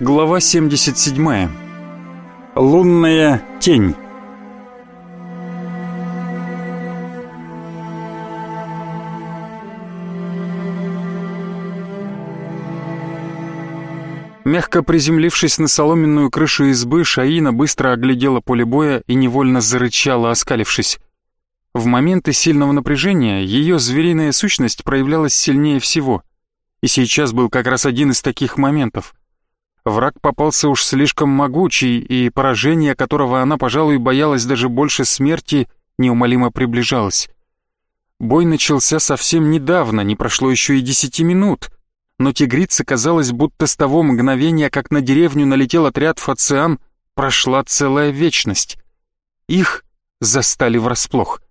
Глава 77. Лунная тень. Мягко приземлившись на соломенную крышу избы, Шаина быстро оглядела поле боя и невольно зарычала, оскалившись. В моменты сильного напряжения ее звериная сущность проявлялась сильнее всего. И сейчас был как раз один из таких моментов. Враг попался уж слишком могучий, и поражение которого она, пожалуй, боялась даже больше смерти, неумолимо приближалось. Бой начался совсем недавно, не прошло еще и десяти минут, но тигрице казалось, будто с того мгновения, как на деревню налетел отряд Фациан, прошла целая вечность. Их застали врасплох.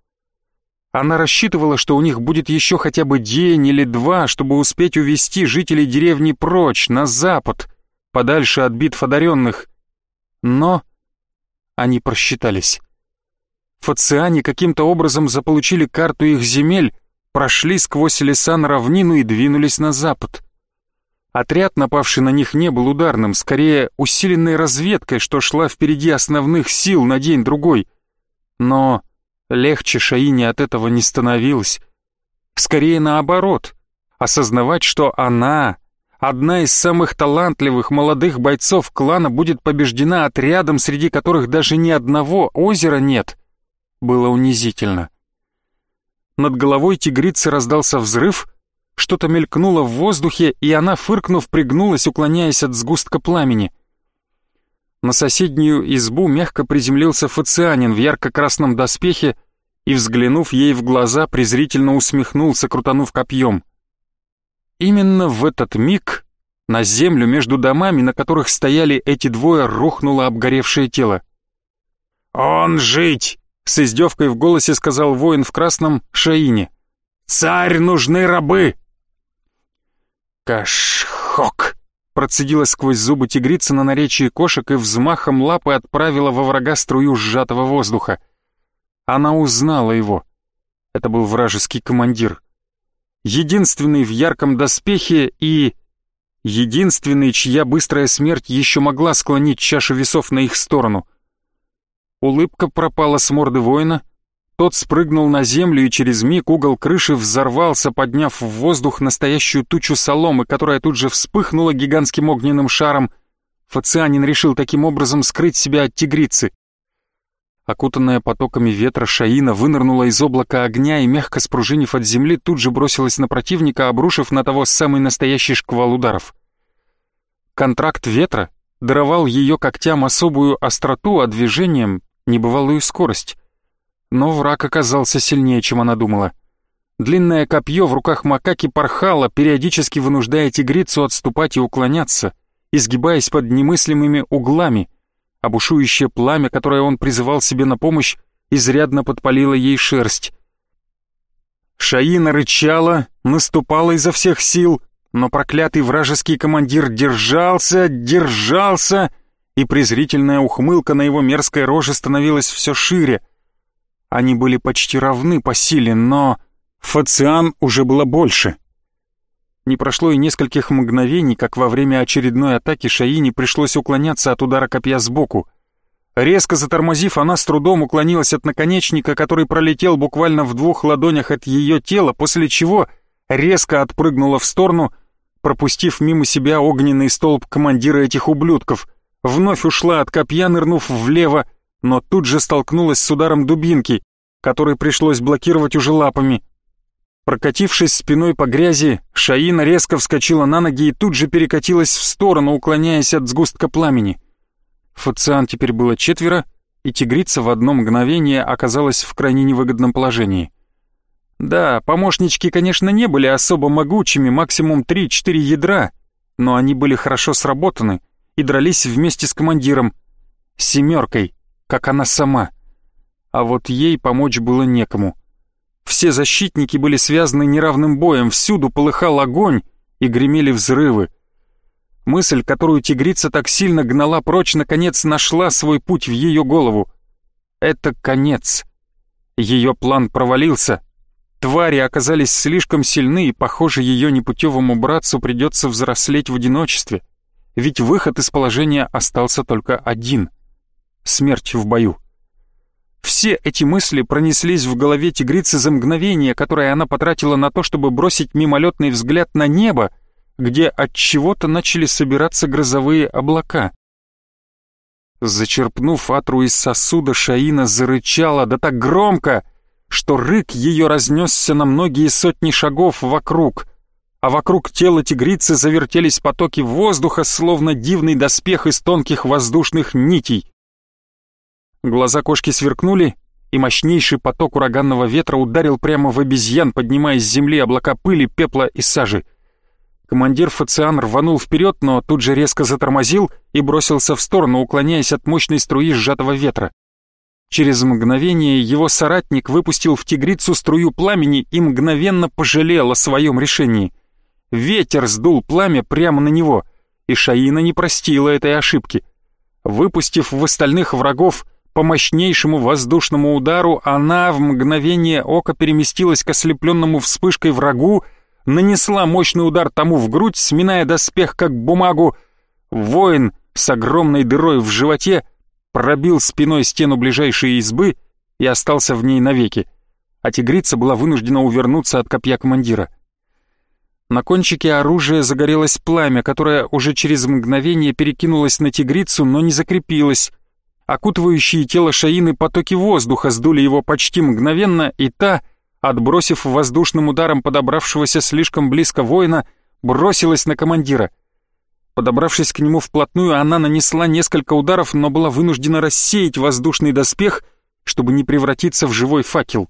Она рассчитывала, что у них будет еще хотя бы день или два, чтобы успеть увести жителей деревни прочь, на запад, подальше от битв одаренных. Но они просчитались. Фациане каким-то образом заполучили карту их земель, прошли сквозь леса на равнину и двинулись на запад. Отряд, напавший на них, не был ударным, скорее усиленной разведкой, что шла впереди основных сил на день-другой. Но Легче Шаине от этого не становилось. Скорее наоборот. Осознавать, что она, одна из самых талантливых молодых бойцов клана, будет побеждена отрядом, среди которых даже ни одного озера нет, было унизительно. Над головой тигрицы раздался взрыв, что-то мелькнуло в воздухе, и она, фыркнув, пригнулась, уклоняясь от сгустка пламени. На соседнюю избу мягко приземлился фацианин в ярко-красном доспехе и, взглянув ей в глаза, презрительно усмехнулся, крутанув копьем. Именно в этот миг на землю между домами, на которых стояли эти двое, рухнуло обгоревшее тело. «Он жить!» — с издевкой в голосе сказал воин в красном Шаине. «Царь, нужны рабы!» «Кашхок!» процедила сквозь зубы тигрица на наречии кошек и взмахом лапы отправила во врага струю сжатого воздуха. Она узнала его. Это был вражеский командир. Единственный в ярком доспехе и... Единственный, чья быстрая смерть еще могла склонить чашу весов на их сторону. Улыбка пропала с морды воина, тот спрыгнул на землю и через миг угол крыши взорвался, подняв в воздух настоящую тучу соломы, которая тут же вспыхнула гигантским огненным шаром. Фацианин решил таким образом скрыть себя от тигрицы. Окутанная потоками ветра Шаина вынырнула из облака огня и, мягко спружинив от земли, тут же бросилась на противника, обрушив на того самый настоящий шквал ударов. Контракт ветра даровал ее когтям особую остроту, а движением — небывалую скорость. Но враг оказался сильнее, чем она думала. Длинное копье в руках макаки порхало, периодически вынуждая тигрицу отступать и уклоняться, изгибаясь под немыслимыми углами, а бушующее пламя, которое он призывал себе на помощь, изрядно подпалило ей шерсть. Шаина рычала, наступала изо всех сил, но проклятый вражеский командир держался, держался, и презрительная ухмылка на его мерзкой роже становилась все шире. Они были почти равны по силе, но... Фациан уже было больше. Не прошло и нескольких мгновений, как во время очередной атаки Шаине пришлось уклоняться от удара копья сбоку. Резко затормозив, она с трудом уклонилась от наконечника, который пролетел буквально в двух ладонях от ее тела, после чего резко отпрыгнула в сторону, пропустив мимо себя огненный столб командира этих ублюдков, вновь ушла от копья, нырнув влево, но тут же столкнулась с ударом дубинки, который пришлось блокировать уже лапами. Прокатившись спиной по грязи, Шаина резко вскочила на ноги и тут же перекатилась в сторону, уклоняясь от сгустка пламени. Фациан теперь было четверо, и тигрица в одно мгновение оказалась в крайне невыгодном положении. Да, помощнички, конечно, не были особо могучими, максимум 3-4 ядра, но они были хорошо сработаны и дрались вместе с командиром, семеркой, как она сама. А вот ей помочь было некому. Все защитники были связаны неравным боем, всюду полыхал огонь и гремели взрывы. Мысль, которую тигрица так сильно гнала прочь, наконец нашла свой путь в ее голову. Это конец. Ее план провалился. Твари оказались слишком сильны, и, похоже, ее непутевому братцу придется взрослеть в одиночестве. ведь выход из положения остался только один — смерть в бою. Все эти мысли пронеслись в голове тигрицы за мгновение, которое она потратила на то, чтобы бросить мимолетный взгляд на небо, где от чего-то начали собираться грозовые облака. Зачерпнув атру из сосуда, Шаина зарычала, да так громко, что рык ее разнесся на многие сотни шагов вокруг, а вокруг тела тигрицы завертелись потоки воздуха, словно дивный доспех из тонких воздушных нитей. Глаза кошки сверкнули, и мощнейший поток ураганного ветра ударил прямо в обезьян, поднимая с земли облака пыли, пепла и сажи. Командир Фациан рванул вперед, но тут же резко затормозил и бросился в сторону, уклоняясь от мощной струи сжатого ветра. Через мгновение его соратник выпустил в тигрицу струю пламени и мгновенно пожалел о своем решении. Ветер сдул пламя прямо на него, и Шаина не простила этой ошибки. Выпустив в остальных врагов по мощнейшему воздушному удару она в мгновение ока переместилась к ослепленному вспышкой врагу, нанесла мощный удар тому в грудь, сминая доспех как бумагу. Воин с огромной дырой в животе пробил спиной стену ближайшей избы и остался в ней навеки, а тигрица была вынуждена увернуться от копья командира. На кончике оружия загорелось пламя, которое уже через мгновение перекинулось на тигрицу, но не закрепилось. Окутывающие тело Шаины потоки воздуха сдули его почти мгновенно, и та, отбросив воздушным ударом подобравшегося слишком близко воина, бросилась на командира. Подобравшись к нему вплотную, она нанесла несколько ударов, но была вынуждена рассеять воздушный доспех, чтобы не превратиться в живой факел.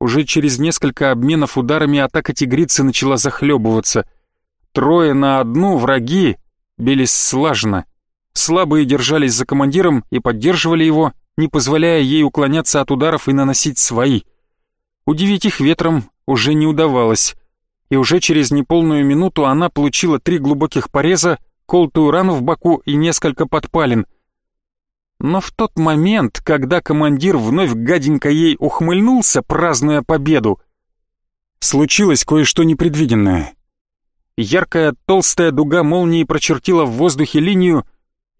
Уже через несколько обменов ударами атака тигрицы начала захлебываться. Трое на одну враги бились слаженно. Слабые держались за командиром и поддерживали его, не позволяя ей уклоняться от ударов и наносить свои. Удивить их ветром уже не удавалось, и уже через неполную минуту она получила три глубоких пореза, колтую рану в боку и несколько подпалин. Но в тот момент, когда командир вновь гаденько ей ухмыльнулся, празднуя победу, случилось кое-что непредвиденное. Яркая толстая дуга молнии прочертила в воздухе линию,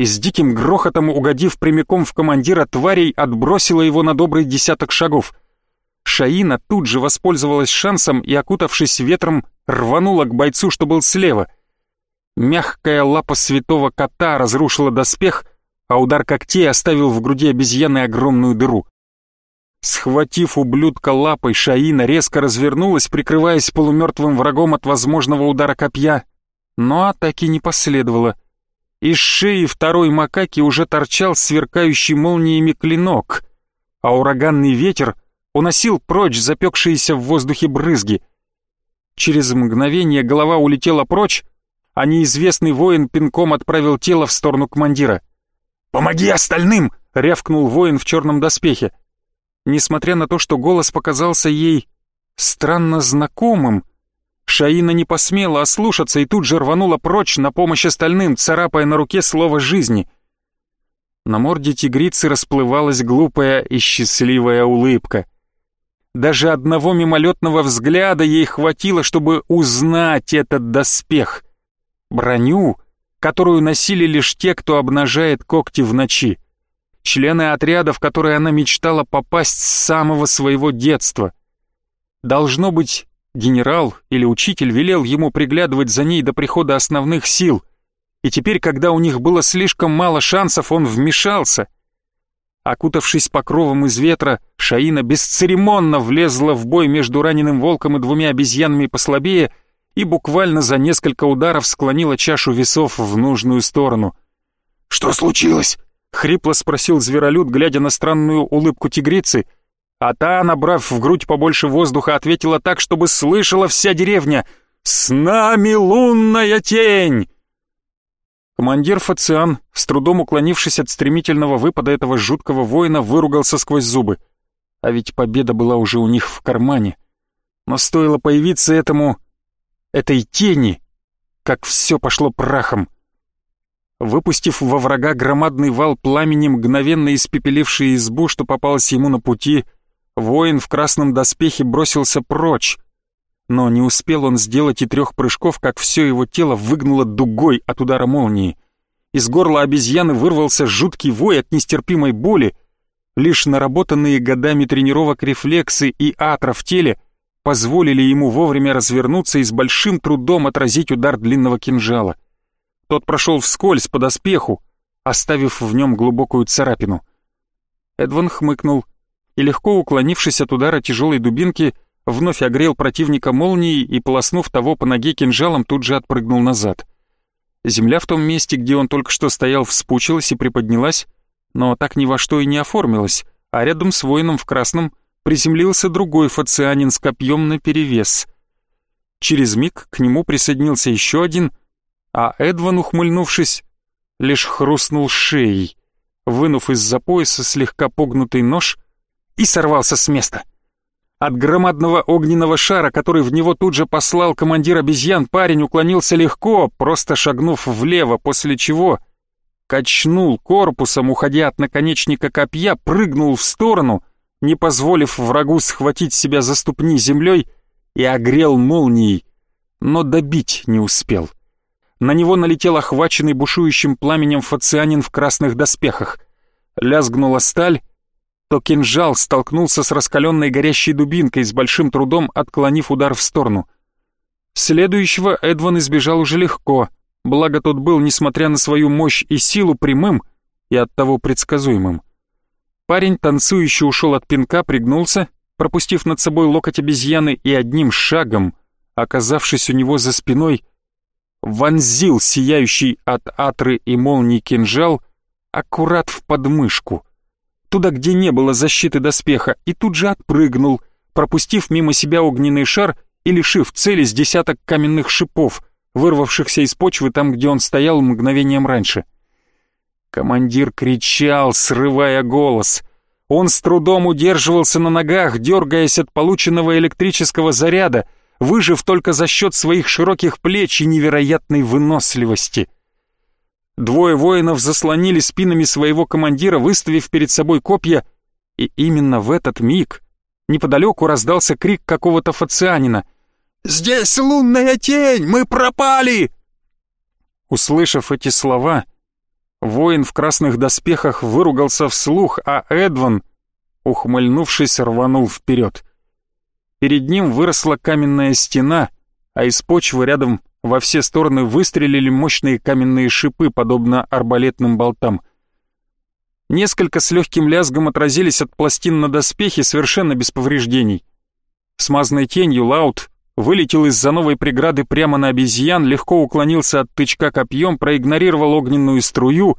и с диким грохотом, угодив прямиком в командира тварей, отбросила его на добрый десяток шагов. Шаина тут же воспользовалась шансом и, окутавшись ветром, рванула к бойцу, что был слева. Мягкая лапа святого кота разрушила доспех, а удар когтей оставил в груди обезьяны огромную дыру. Схватив ублюдка лапой, Шаина резко развернулась, прикрываясь полумертвым врагом от возможного удара копья, но атаки не последовало. Из шеи второй макаки уже торчал сверкающий молниями клинок, а ураганный ветер уносил прочь запекшиеся в воздухе брызги. Через мгновение голова улетела прочь, а неизвестный воин пинком отправил тело в сторону командира. «Помоги остальным!» — рявкнул воин в черном доспехе. Несмотря на то, что голос показался ей странно знакомым, Шаина не посмела ослушаться и тут же рванула прочь на помощь остальным, царапая на руке слово «жизни». На морде тигрицы расплывалась глупая и счастливая улыбка. Даже одного мимолетного взгляда ей хватило, чтобы узнать этот доспех. Броню, которую носили лишь те, кто обнажает когти в ночи. Члены отряда, в которые она мечтала попасть с самого своего детства. Должно быть, Генерал или учитель велел ему приглядывать за ней до прихода основных сил, и теперь, когда у них было слишком мало шансов, он вмешался. Окутавшись покровом из ветра, Шаина бесцеремонно влезла в бой между раненым волком и двумя обезьянами послабее и буквально за несколько ударов склонила чашу весов в нужную сторону. «Что случилось?» — хрипло спросил зверолюд, глядя на странную улыбку тигрицы — а та, набрав в грудь побольше воздуха, ответила так, чтобы слышала вся деревня «С нами лунная тень!» Командир Фациан, с трудом уклонившись от стремительного выпада этого жуткого воина, выругался сквозь зубы. А ведь победа была уже у них в кармане. Но стоило появиться этому... этой тени, как все пошло прахом. Выпустив во врага громадный вал пламени, мгновенно испепеливший избу, что попалось ему на пути, Воин в красном доспехе бросился прочь. но не успел он сделать и трех прыжков, как все его тело выгнуло дугой от удара молнии. Из горла обезьяны вырвался жуткий вой от нестерпимой боли. Лишь наработанные годами тренировок рефлексы и атра в теле позволили ему вовремя развернуться и с большим трудом отразить удар длинного кинжала. Тот прошел вскользь по доспеху, оставив в нем глубокую царапину. Эдван хмыкнул и, легко уклонившись от удара тяжелой дубинки, вновь огрел противника молнией и, полоснув того по ноге кинжалом, тут же отпрыгнул назад. Земля в том месте, где он только что стоял, вспучилась и приподнялась, но так ни во что и не оформилась, а рядом с воином в красном приземлился другой фацианин с копьем наперевес. Через миг к нему присоединился еще один, а Эдван, ухмыльнувшись, лишь хрустнул шеей, вынув из-за пояса слегка погнутый нож и сорвался с места. От громадного огненного шара, который в него тут же послал командир обезьян, парень уклонился легко, просто шагнув влево, после чего качнул корпусом, уходя от наконечника копья, прыгнул в сторону, не позволив врагу схватить себя за ступни землей и огрел молнией, но добить не успел. На него налетел охваченный бушующим пламенем фацианин в красных доспехах. Лязгнула сталь, то кинжал столкнулся с раскаленной горящей дубинкой, с большим трудом отклонив удар в сторону. Следующего Эдван избежал уже легко, благо тот был, несмотря на свою мощь и силу, прямым и оттого предсказуемым. Парень, танцующий, ушел от пинка, пригнулся, пропустив над собой локоть обезьяны и одним шагом, оказавшись у него за спиной, вонзил сияющий от атры и молний кинжал аккурат в подмышку — туда, где не было защиты доспеха, и тут же отпрыгнул, пропустив мимо себя огненный шар и лишив цели с десяток каменных шипов, вырвавшихся из почвы там, где он стоял мгновением раньше. Командир кричал, срывая голос. Он с трудом удерживался на ногах, дергаясь от полученного электрического заряда, выжив только за счет своих широких плеч и невероятной выносливости — Двое воинов заслонили спинами своего командира, выставив перед собой копья, и именно в этот миг неподалеку раздался крик какого-то фацианина. «Здесь лунная тень! Мы пропали!» Услышав эти слова, воин в красных доспехах выругался вслух, а Эдван, ухмыльнувшись, рванул вперед. Перед ним выросла каменная стена, а из почвы рядом во все стороны выстрелили мощные каменные шипы, подобно арбалетным болтам. Несколько с легким лязгом отразились от пластин на доспехе совершенно без повреждений. Смазанной тенью Лаут вылетел из-за новой преграды прямо на обезьян, легко уклонился от тычка копьем, проигнорировал огненную струю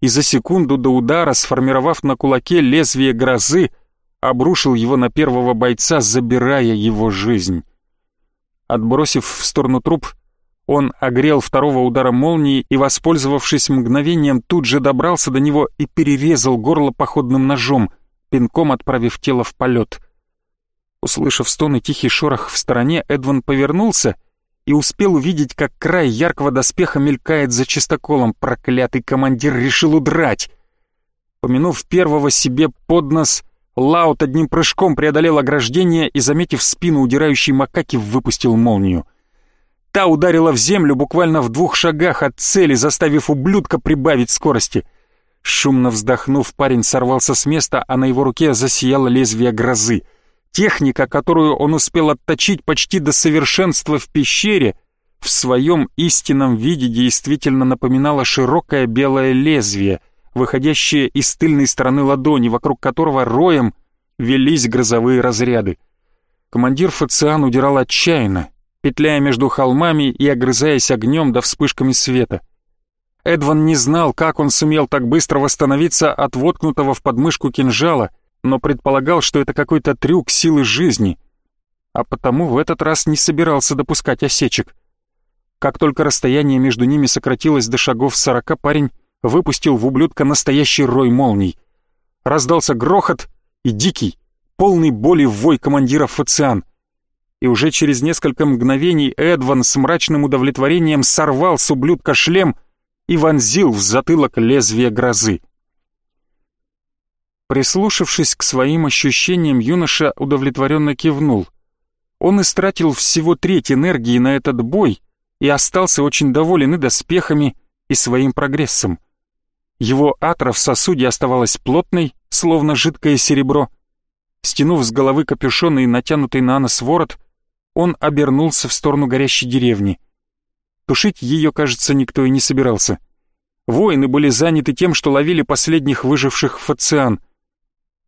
и за секунду до удара, сформировав на кулаке лезвие грозы, обрушил его на первого бойца, забирая его жизнь. Отбросив в сторону труп, он огрел второго удара молнии и, воспользовавшись мгновением, тут же добрался до него и перерезал горло походным ножом, пинком отправив тело в полет. Услышав стон и тихий шорох в стороне, Эдван повернулся и успел увидеть, как край яркого доспеха мелькает за чистоколом. Проклятый командир решил удрать. Помянув первого себе под нос, Лаут одним прыжком преодолел ограждение и, заметив спину удирающей макаки, выпустил молнию. Та ударила в землю буквально в двух шагах от цели, заставив ублюдка прибавить скорости. Шумно вздохнув, парень сорвался с места, а на его руке засияло лезвие грозы. Техника, которую он успел отточить почти до совершенства в пещере, в своем истинном виде действительно напоминала широкое белое лезвие, выходящее из тыльной стороны ладони, вокруг которого роем велись грозовые разряды. Командир Фациан удирал отчаянно, петляя между холмами и огрызаясь огнем да вспышками света. Эдван не знал, как он сумел так быстро восстановиться от воткнутого в подмышку кинжала, но предполагал, что это какой-то трюк силы жизни, а потому в этот раз не собирался допускать осечек. Как только расстояние между ними сократилось до шагов сорока, парень выпустил в ублюдка настоящий рой молний. Раздался грохот и дикий, полный боли вой командира Фациан — и уже через несколько мгновений Эдван с мрачным удовлетворением сорвал с ублюдка шлем и вонзил в затылок лезвие грозы. Прислушавшись к своим ощущениям, юноша удовлетворенно кивнул. Он истратил всего треть энергии на этот бой и остался очень доволен и доспехами, и своим прогрессом. Его атра в сосуде оставалась плотной, словно жидкое серебро. Стянув с головы капюшон и натянутый на нос ворот, он обернулся в сторону горящей деревни. Тушить ее, кажется, никто и не собирался. Воины были заняты тем, что ловили последних выживших фациан.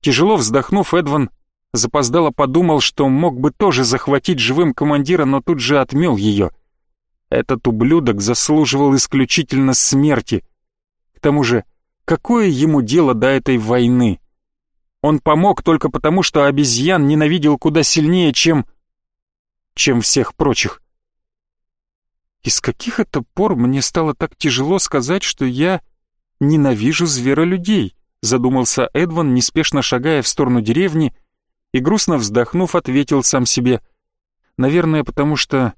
Тяжело вздохнув, Эдван запоздало подумал, что мог бы тоже захватить живым командира, но тут же отмел ее. Этот ублюдок заслуживал исключительно смерти. К тому же, какое ему дело до этой войны? Он помог только потому, что обезьян ненавидел куда сильнее, чем чем всех прочих. И с каких это пор мне стало так тяжело сказать, что я ненавижу зверолюдей, задумался Эдван, неспешно шагая в сторону деревни, и грустно вздохнув, ответил сам себе. Наверное, потому что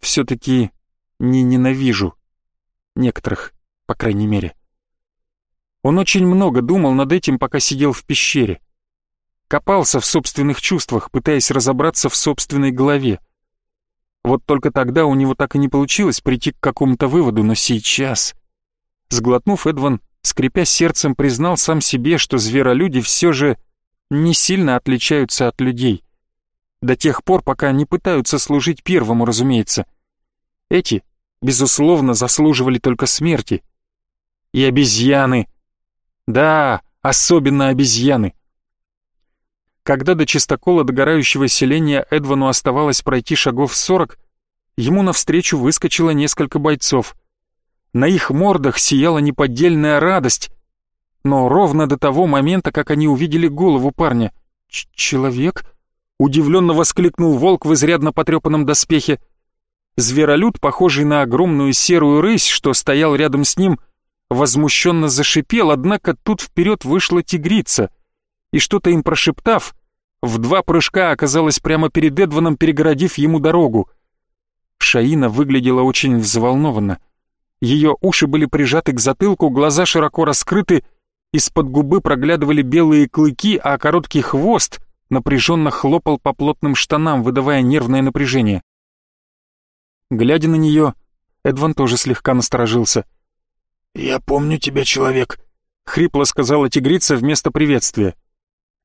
все-таки не ненавижу. Некоторых, по крайней мере. Он очень много думал над этим, пока сидел в пещере. Копался в собственных чувствах, пытаясь разобраться в собственной голове. Вот только тогда у него так и не получилось прийти к какому-то выводу, но сейчас... Сглотнув, Эдван, скрипя сердцем, признал сам себе, что зверолюди все же не сильно отличаются от людей. До тех пор, пока не пытаются служить первому, разумеется. Эти, безусловно, заслуживали только смерти. И обезьяны. Да, особенно обезьяны. Когда до чистокола догорающего селения Эдвану оставалось пройти шагов сорок, ему навстречу выскочило несколько бойцов. На их мордах сияла неподдельная радость, но ровно до того момента, как они увидели голову парня. Ч «Человек?» — удивленно воскликнул волк в изрядно потрепанном доспехе. Зверолюд, похожий на огромную серую рысь, что стоял рядом с ним, возмущенно зашипел, однако тут вперед вышла тигрица — и что-то им прошептав, в два прыжка оказалась прямо перед Эдваном, перегородив ему дорогу. Шаина выглядела очень взволнованно. Ее уши были прижаты к затылку, глаза широко раскрыты, из-под губы проглядывали белые клыки, а короткий хвост напряженно хлопал по плотным штанам, выдавая нервное напряжение. Глядя на нее, Эдван тоже слегка насторожился. «Я помню тебя, человек», — хрипло сказала тигрица вместо приветствия.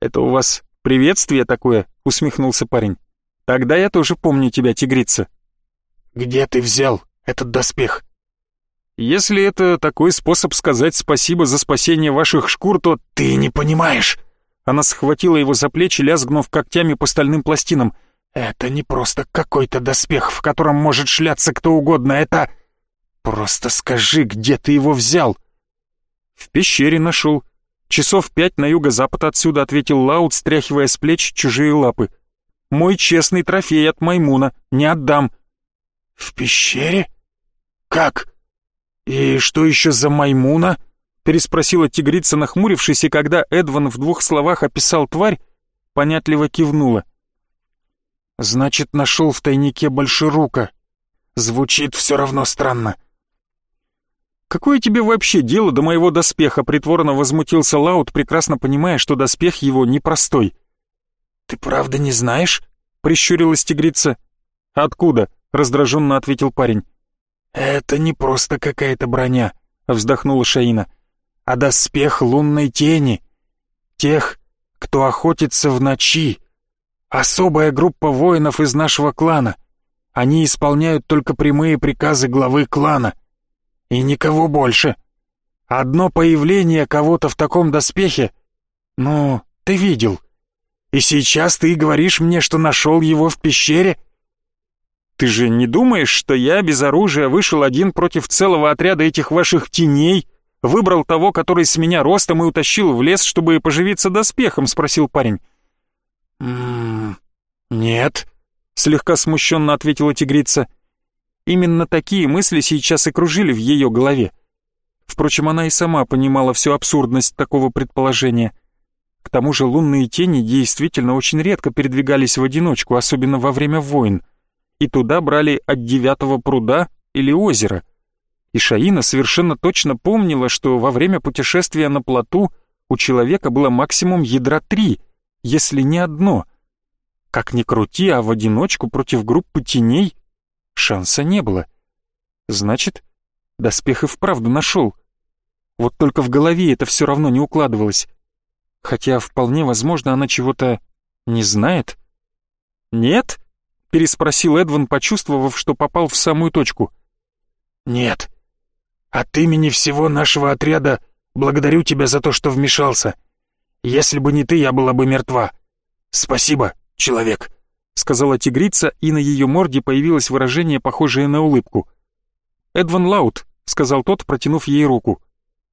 «Это у вас приветствие такое?» — усмехнулся парень. «Тогда я тоже помню тебя, тигрица». «Где ты взял этот доспех?» «Если это такой способ сказать спасибо за спасение ваших шкур, то ты не понимаешь». Она схватила его за плечи, лязгнув когтями по стальным пластинам. «Это не просто какой-то доспех, в котором может шляться кто угодно, это...» «Просто скажи, где ты его взял?» «В пещере нашел», «Часов пять на юго-запад отсюда», — ответил Лаут, стряхивая с плеч чужие лапы. «Мой честный трофей от Маймуна. Не отдам». «В пещере? Как? И что еще за Маймуна?» — переспросила тигрица, нахмурившись, и когда Эдван в двух словах описал тварь, понятливо кивнула. «Значит, нашел в тайнике Большерука. Звучит все равно странно. «Какое тебе вообще дело до моего доспеха?» притворно возмутился Лаут, прекрасно понимая, что доспех его непростой. «Ты правда не знаешь?» — прищурилась тигрица. «Откуда?» — раздраженно ответил парень. «Это не просто какая-то броня», — вздохнула Шаина, «а доспех лунной тени. Тех, кто охотится в ночи. Особая группа воинов из нашего клана. Они исполняют только прямые приказы главы клана» и никого больше. Одно появление кого-то в таком доспехе, ну, ты видел. И сейчас ты говоришь мне, что нашел его в пещере? Ты же не думаешь, что я без оружия вышел один против целого отряда этих ваших теней, выбрал того, который с меня ростом и утащил в лес, чтобы поживиться доспехом?» — спросил парень. «М-м, нет», — слегка смущенно ответила тигрица. Именно такие мысли сейчас и кружили в ее голове. Впрочем, она и сама понимала всю абсурдность такого предположения. К тому же лунные тени действительно очень редко передвигались в одиночку, особенно во время войн. И туда брали от девятого пруда или озера. И Шаина совершенно точно помнила, что во время путешествия на плоту у человека было максимум ядра три, если не одно — Как ни крути, а в одиночку против группы теней шанса не было. Значит, доспех и вправду нашел. Вот только в голове это все равно не укладывалось. Хотя вполне возможно она чего-то не знает. «Нет?» — переспросил Эдван, почувствовав, что попал в самую точку. «Нет. От имени всего нашего отряда благодарю тебя за то, что вмешался. Если бы не ты, я была бы мертва. Спасибо, человек», — сказала тигрица, и на ее морде появилось выражение, похожее на улыбку. «Эдван Лаут», — сказал тот, протянув ей руку.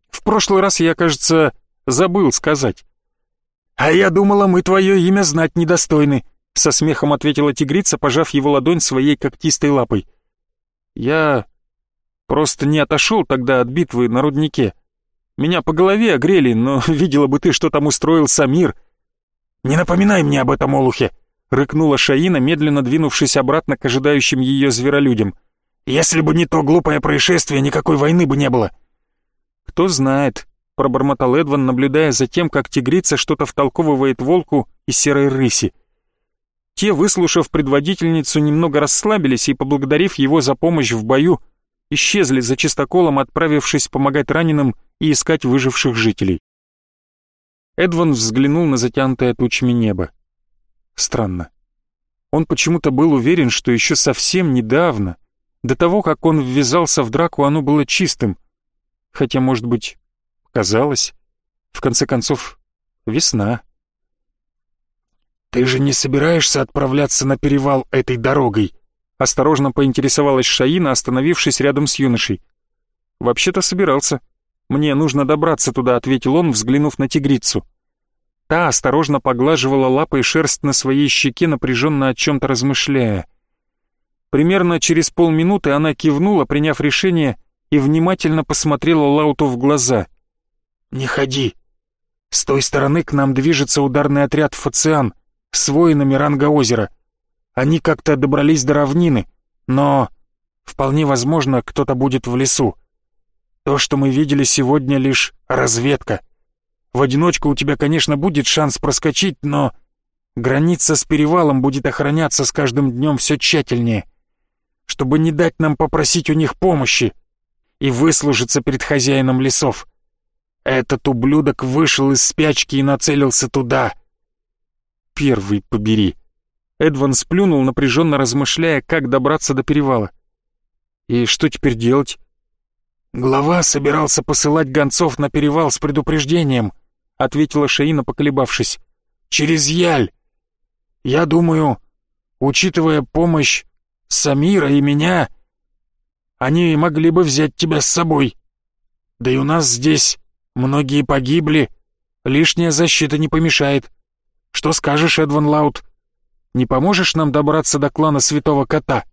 «В прошлый раз я, кажется, забыл сказать». «А я думала, мы твое имя знать недостойны», — со смехом ответила тигрица, пожав его ладонь своей когтистой лапой. «Я просто не отошел тогда от битвы на руднике. Меня по голове огрели, но видела бы ты, что там устроил Самир». «Не напоминай мне об этом, Олухе», — рыкнула Шаина, медленно двинувшись обратно к ожидающим ее зверолюдям. «Если бы не то глупое происшествие, никакой войны бы не было». «Кто знает», — пробормотал Эдван, наблюдая за тем, как тигрица что-то втолковывает волку и серой рыси. Те, выслушав предводительницу, немного расслабились и, поблагодарив его за помощь в бою, исчезли за чистоколом, отправившись помогать раненым и искать выживших жителей. Эдван взглянул на затянутое тучами небо. Странно. Он почему-то был уверен, что еще совсем недавно, до того, как он ввязался в драку, оно было чистым. Хотя, может быть, казалось. В конце концов, весна. «Ты же не собираешься отправляться на перевал этой дорогой?» Осторожно поинтересовалась Шаина, остановившись рядом с юношей. «Вообще-то собирался. Мне нужно добраться туда», — ответил он, взглянув на тигрицу. Та осторожно поглаживала лапой шерсть на своей щеке, напряженно о чем-то размышляя. Примерно через полминуты она кивнула, приняв решение, и внимательно посмотрела Лауту в глаза. «Не ходи. С той стороны к нам движется ударный отряд «Фациан», с воинами ранга озера. Они как-то добрались до равнины, но вполне возможно, кто-то будет в лесу. То, что мы видели сегодня, лишь разведка. В одиночку у тебя, конечно, будет шанс проскочить, но граница с перевалом будет охраняться с каждым днем все тщательнее, чтобы не дать нам попросить у них помощи и выслужиться перед хозяином лесов. Этот ублюдок вышел из спячки и нацелился туда — первый побери. Эдван сплюнул, напряженно размышляя, как добраться до перевала. И что теперь делать? Глава собирался посылать гонцов на перевал с предупреждением, ответила Шаина, поколебавшись. Через Яль. Я думаю, учитывая помощь Самира и меня, они могли бы взять тебя с собой. Да и у нас здесь многие погибли, лишняя защита не помешает. Что скажешь, Эдван Лаут? Не поможешь нам добраться до клана Святого Кота?»